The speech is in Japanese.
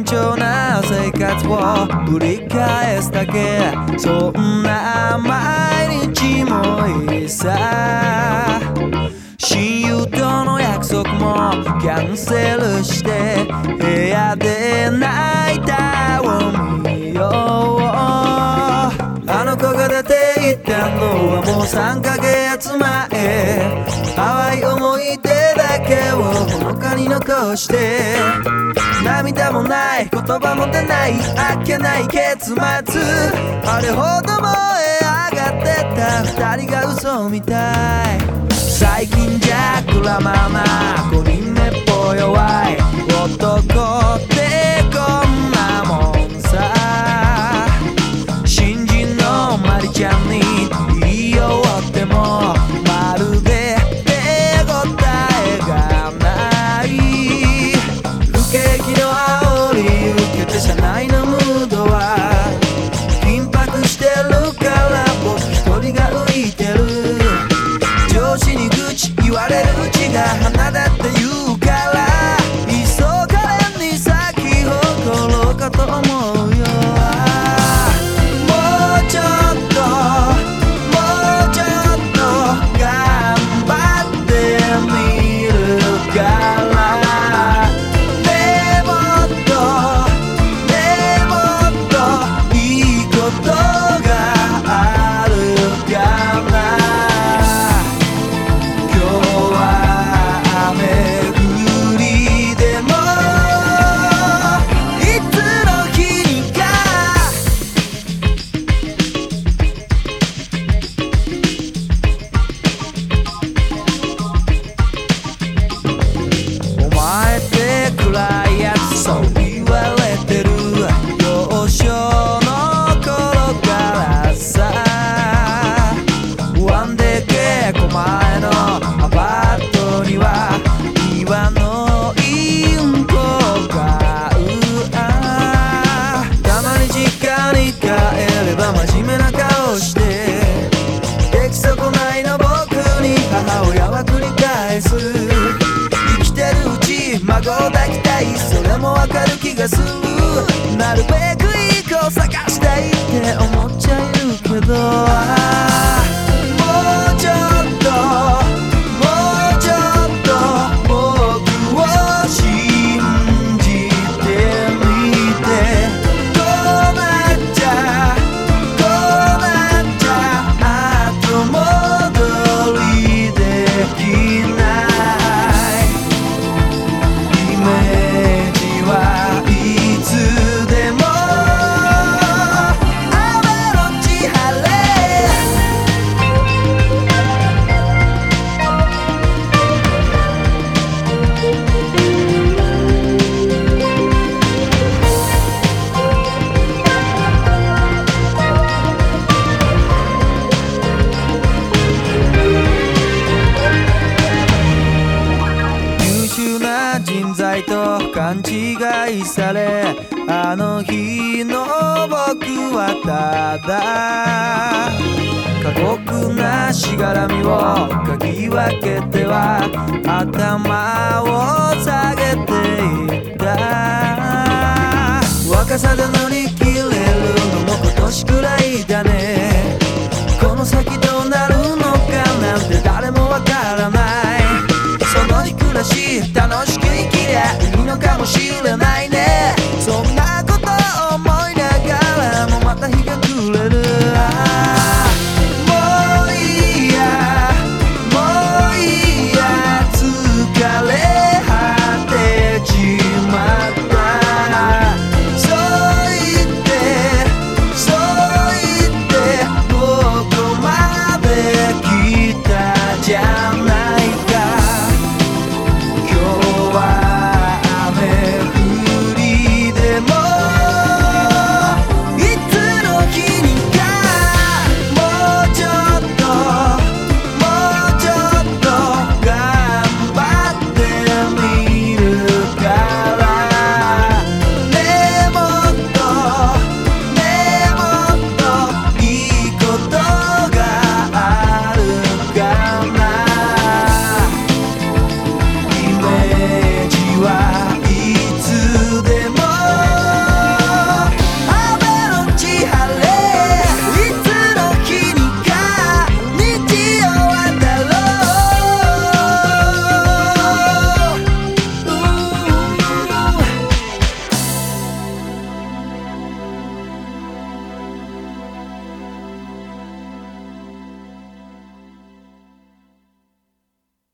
単調な生活を繰り返すだけ。そんな毎日もいいさ。親友との約束もキャンセルして。部屋で泣いたを見よう。あの子が出て行ったのはもう3ヶ月前。淡い思い出だけを残して涙もない言葉も出ないあっけない結末あれほど燃え上がってた二人が嘘みたい最近じゃくらまな5人目孫を抱きたい。それもわかる気がする。なるべく勘違いされあの日の僕はただ過酷なしがらみをかき分けては頭を下げていった。若さで乗り切れるのも今年くらいだね。